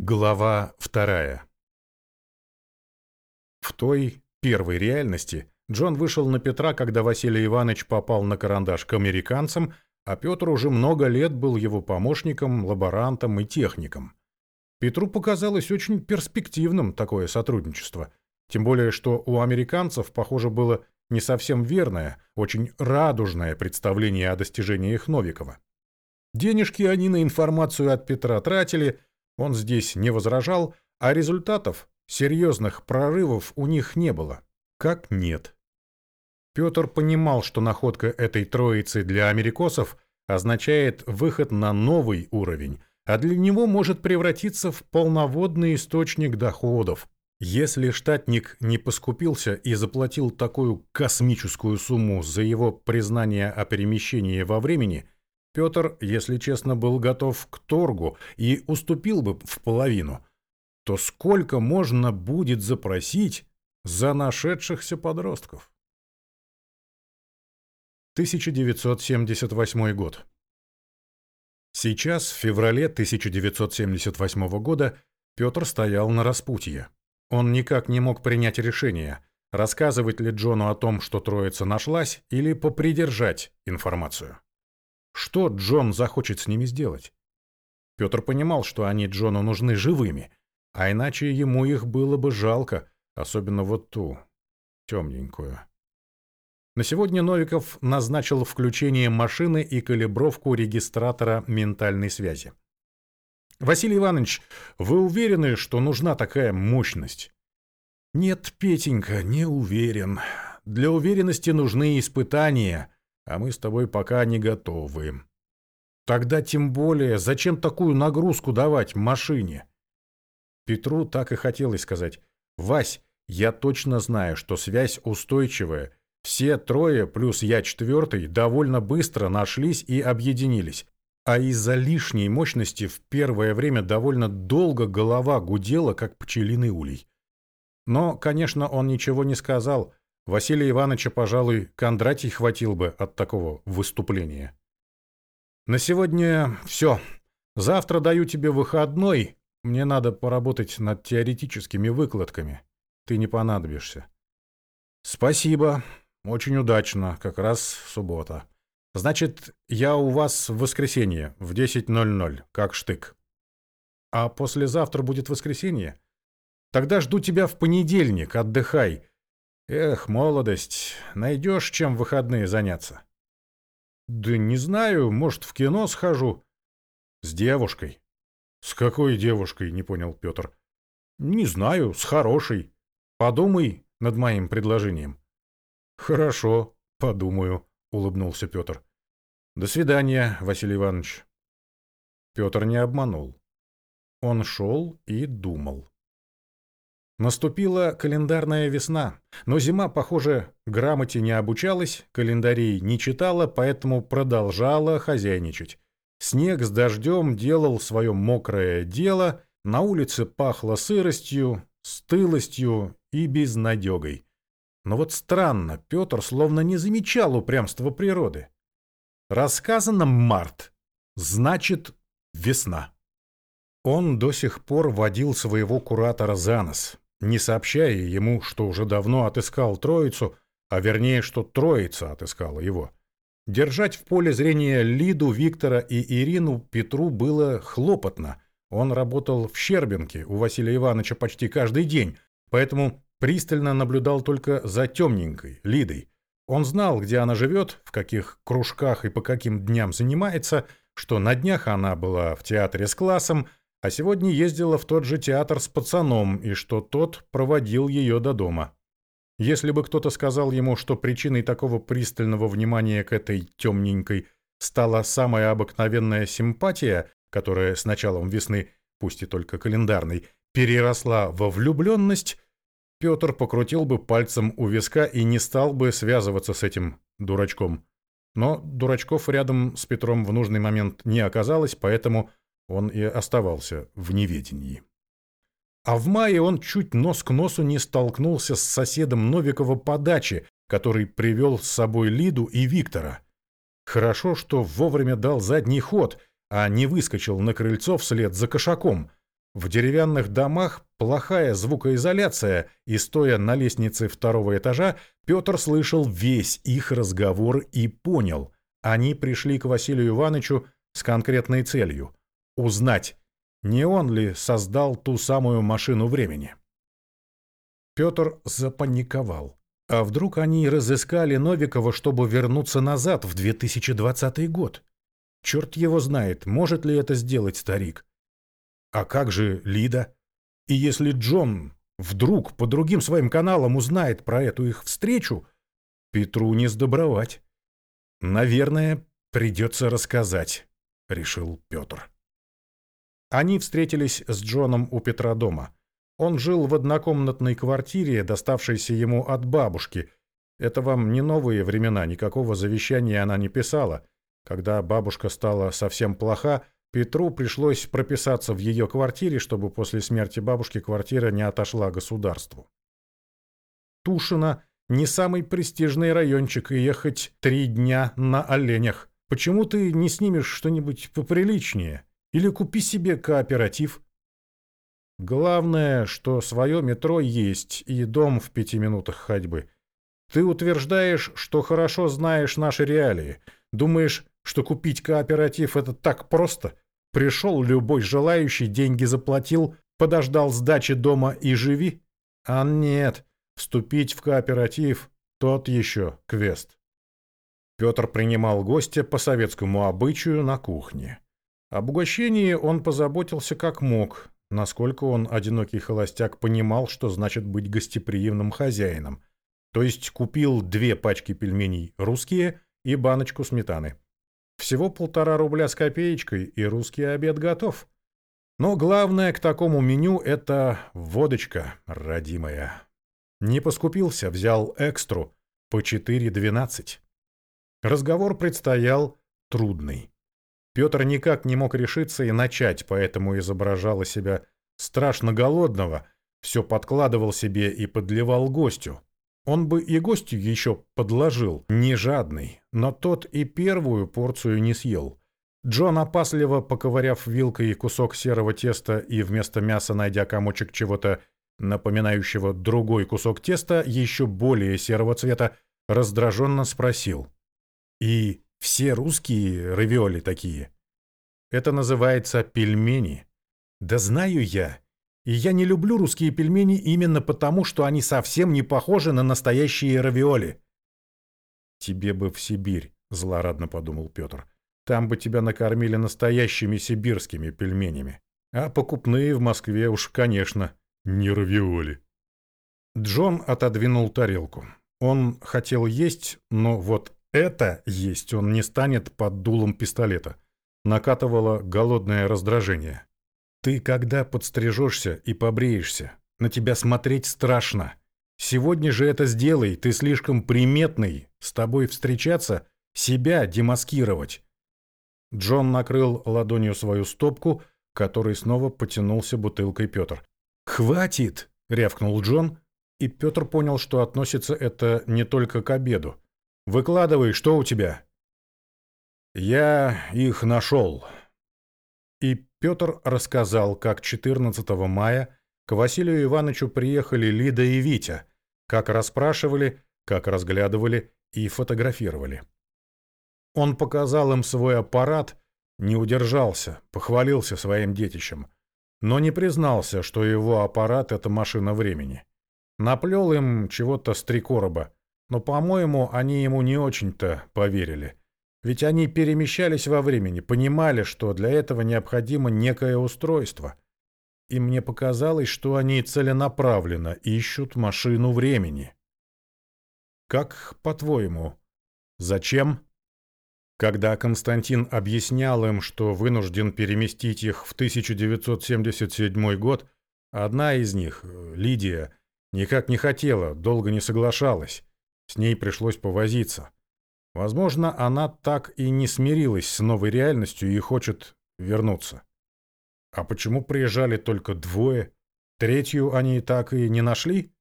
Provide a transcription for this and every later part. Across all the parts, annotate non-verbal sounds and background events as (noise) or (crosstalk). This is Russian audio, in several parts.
Глава вторая В той первой реальности Джон вышел на Петра, когда Василий Иванович попал на карандаш к американцам, а Петр уже много лет был его помощником, лаборантом и техником. Петру показалось очень перспективным такое сотрудничество, тем более что у американцев, похоже, было не совсем верное, очень радужное представление о достижениях Новикова. Денежки они на информацию от Петра тратили – он здесь не возражал, а результатов, серьезных прорывов у них не было. Как нет. Петр понимал, что находка этой троицы для америкосов означает выход на новый уровень, а для него может превратиться в полноводный источник доходов. Если штатник не поскупился и заплатил такую космическую сумму за его признание о перемещении во времени – Петр, если честно, был готов к торгу и уступил бы в половину. То сколько можно будет запросить за нашедшихся подростков? 1978 год. Сейчас, в феврале 1978 года, Петр стоял на распутье. Он никак не мог принять решение, рассказывать ли Джону о том, что троица нашлась, или попридержать информацию. Что Джон захочет с ними сделать? Петр понимал, что они Джону нужны живыми, а иначе ему их было бы жалко, особенно вот ту, темненькую. На сегодня Новиков назначил включение машины и калибровку регистратора ментальной связи. «Василий Иванович, вы уверены, что нужна такая мощность?» «Нет, Петенька, не уверен. Для уверенности нужны испытания», а мы с тобой пока не готовы. Тогда тем более, зачем такую нагрузку давать машине? Петру так и хотелось сказать. Вась, я точно знаю, что связь устойчивая. Все трое, плюс я четвертый, довольно быстро нашлись и объединились. А из-за лишней мощности в первое время довольно долго голова гудела, как пчелиный улей. Но, конечно, он ничего не сказал, Василия Ивановича, пожалуй, Кондратий хватил бы от такого выступления. На сегодня все. Завтра даю тебе выходной. Мне надо поработать над теоретическими выкладками. Ты не понадобишься. Спасибо. Очень удачно. Как раз суббота. Значит, я у вас в воскресенье в 10.00, как штык. А послезавтра будет воскресенье? Тогда жду тебя в понедельник, отдыхай. Эх, молодость, найдешь чем выходные заняться? Да не знаю, может, в кино схожу. С девушкой. С какой девушкой, не понял Петр. Не знаю, с хорошей. Подумай над моим предложением. Хорошо, подумаю, улыбнулся Петр. До свидания, Василий Иванович. Петр не обманул. Он шел и думал. Наступила календарная весна, но зима, похоже, грамоте не обучалась, календарей не читала, поэтому продолжала хозяйничать. Снег с дождем делал свое мокрое дело, на улице пахло сыростью, стылостью и безнадегой. Но вот странно, Петр словно не замечал упрямства природы. Рассказано «март», значит «весна». Он до сих пор водил своего куратора за нос, не сообщая ему, что уже давно отыскал троицу, а вернее, что троица отыскала его. Держать в поле зрения Лиду, Виктора и Ирину Петру было хлопотно. Он работал в Щербинке у Василия Ивановича почти каждый день, поэтому пристально наблюдал только за темненькой, Лидой. Он знал, где она живет, в каких кружках и по каким дням занимается, что на днях она была в театре с классом, а сегодня ездила в тот же театр с пацаном, и что тот проводил ее до дома. Если бы кто-то сказал ему, что причиной такого пристального внимания к этой темненькой стала самая обыкновенная симпатия, которая с началом весны, пусть и только календарной, переросла во влюбленность, Петр покрутил бы пальцем у виска и не стал бы связываться с этим дурачком. Но дурачков рядом с Петром в нужный момент не оказалось, поэтому он и оставался в неведении. А в мае он чуть нос к носу не столкнулся с соседом Новикова по даче, который привел с собой Лиду и Виктора. Хорошо, что вовремя дал задний ход, а не выскочил на крыльцо вслед за кошаком. В деревянных домах плохая звукоизоляция, и стоя на лестнице второго этажа, Петр слышал весь их разговор и понял, они пришли к Василию Ивановичу с конкретной целью – узнать, не он ли создал ту самую машину времени. Петр запаниковал. А вдруг они разыскали Новикова, чтобы вернуться назад в 2020 год? Черт его знает, может ли это сделать старик. А как же Лида? И если Джон вдруг по другим своим каналам узнает про эту их встречу, Петру не сдобровать. Наверное, придется рассказать, решил Петр. Они встретились с Джоном у Петра дома. Он жил в однокомнатной квартире, доставшейся ему от бабушки. Это вам не новые времена, никакого завещания она не писала. Когда бабушка стала совсем плоха, Петру пришлось прописаться в ее квартире, чтобы после смерти бабушки квартира не отошла государству. Тушино — не самый престижный райончик, и ехать три дня на оленях. Почему ты не снимешь что-нибудь поприличнее? Или купи себе кооператив? Главное, что свое метро есть и дом в пяти минутах ходьбы. Ты утверждаешь, что хорошо знаешь наши реалии. Думаешь, что купить кооператив это так просто? Пришел любой желающий, деньги заплатил, подождал сдачи дома и живи? А нет, вступить в кооператив – тот еще квест. Петр принимал гостя по советскому обычаю на кухне. Об угощении он позаботился как мог, насколько он, одинокий холостяк, понимал, что значит быть гостеприимным хозяином. То есть купил две пачки пельменей русские и баночку сметаны. Всего полтора рубля с копеечкой, и русский обед готов. Но главное к такому меню — это водочка, родимая. Не поскупился, взял экстру по 4,12. Разговор предстоял трудный. Петр никак не мог решиться и начать, поэтому изображал из себя страшно голодного, все подкладывал себе и подливал гостю. Он бы и гостю еще подложил, не жадный, но тот и первую порцию не съел. Джон, опасливо поковыряв вилкой кусок серого теста и вместо мяса найдя комочек чего-то напоминающего другой кусок теста, еще более серого цвета, раздраженно спросил. «И все русские равиоли такие?» «Это называется пельмени». «Да знаю я. И я не люблю русские пельмени именно потому, что они совсем не похожи на настоящие равиоли. «Тебе бы в Сибирь», — злорадно подумал Петр. «Там бы тебя накормили настоящими сибирскими пельменями. А покупные в Москве уж, конечно, не равиоли». Джон отодвинул тарелку. Он хотел есть, но вот это есть он не станет под дулом пистолета. Накатывало голодное раздражение. Ты когда подстрижешься и побреешься, на тебя смотреть страшно. Сегодня же это сделай, ты слишком приметный. С тобой встречаться, себя демаскировать. Джон накрыл ладонью свою стопку, которой снова потянулся бутылкой Петр. «Хватит!» — рявкнул Джон, и Петр понял, что относится это не только к обеду. «Выкладывай, что у тебя?» «Я их нашел», и Петр рассказал, как 14 мая к Василию Ивановичу приехали Лида и Витя, как расспрашивали, как разглядывали и фотографировали. Он показал им свой аппарат, не удержался, похвалился своим детищем, но не признался, что его аппарат — это машина времени. Наплел им чего-то с три короба, но, по-моему, они ему не очень-то поверили. Ведь они перемещались во времени, понимали, что для этого необходимо некое устройство. И мне показалось, что они целенаправленно ищут машину времени. Как по-твоему, зачем? Когда Константин объяснял им, что вынужден переместить их в 1977 год, одна из них, Лидия, никак не хотела, долго не соглашалась. С ней пришлось повозиться. Возможно, она так и не смирилась с новой реальностью и хочет вернуться. А почему приезжали только двое? Третью они так и не нашли?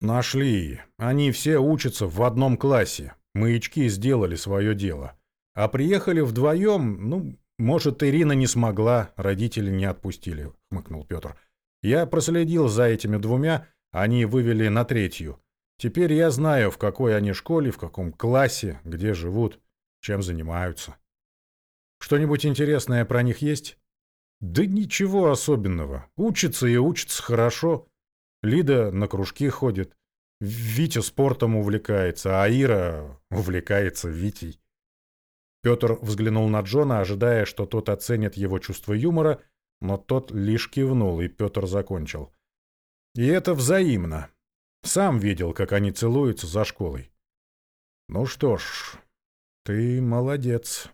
Нашли. Они все учатся в одном классе. Маячки сделали свое дело. А приехали вдвоем, ну, Может, Ирина не смогла, родители не отпустили, хмыкнул Петр. Я проследил за этими двумя, они вывели на третью. Теперь я знаю, в какой они школе, в каком классе, где живут, чем занимаются. Что-нибудь интересное про них есть? Да ничего особенного. Учится и учится хорошо. Лида на кружки ходит. Витя спортом увлекается, а Ира увлекается Витей. Петр взглянул на Джона, ожидая, что тот оценит его чувство юмора, но тот лишь кивнул, и Петр закончил. И это взаимно. Сам видел, как они целуются за школой. Ну что ж, ты молодец.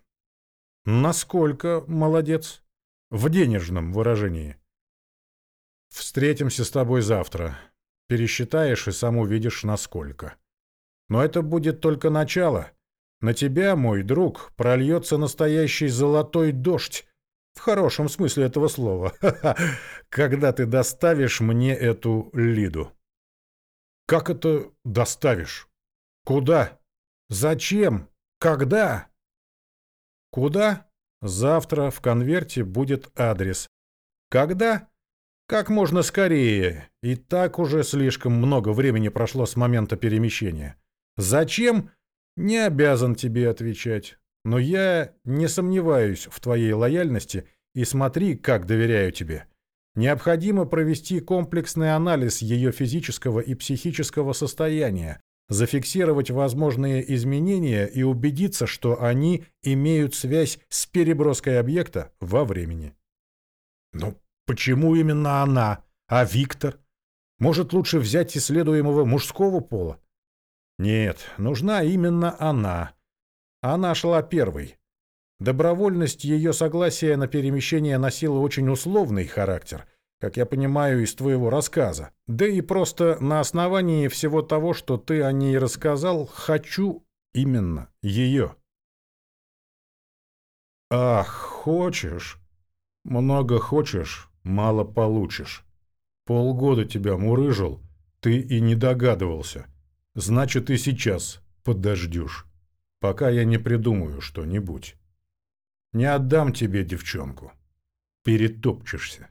Насколько молодец? В денежном выражении. Встретимся с тобой завтра. Пересчитаешь и сам увидишь, насколько. Но это будет только начало. На тебя, мой друг, прольется настоящий золотой дождь. В хорошем смысле этого слова. (laughs) Когда ты доставишь мне эту Лиду. Как это доставишь? Куда? Зачем? Когда? Куда? Завтра в конверте будет адрес. Когда? Как можно скорее. И так уже слишком много времени прошло с момента перемещения. Зачем? Не обязан тебе отвечать. Но я не сомневаюсь в твоей лояльности и смотри, как доверяю тебе. Необходимо провести комплексный анализ ее физического и психического состояния, зафиксировать возможные изменения и убедиться, что они имеют связь с переброской объекта во времени. Ну, почему именно она, а Виктор? Может, лучше взять исследуемого мужского пола? Нет, нужна именно она. Она шла первой. Добровольность ее согласия на перемещение носила очень условный характер – как я понимаю из твоего рассказа. Да и просто на основании всего того, что ты о ней рассказал, хочу именно ее. Ах, хочешь? Много хочешь, мало получишь. Полгода тебя мурыжил, ты и не догадывался. Значит, и сейчас подождешь, пока я не придумаю что-нибудь. Не отдам тебе девчонку. Перетопчешься.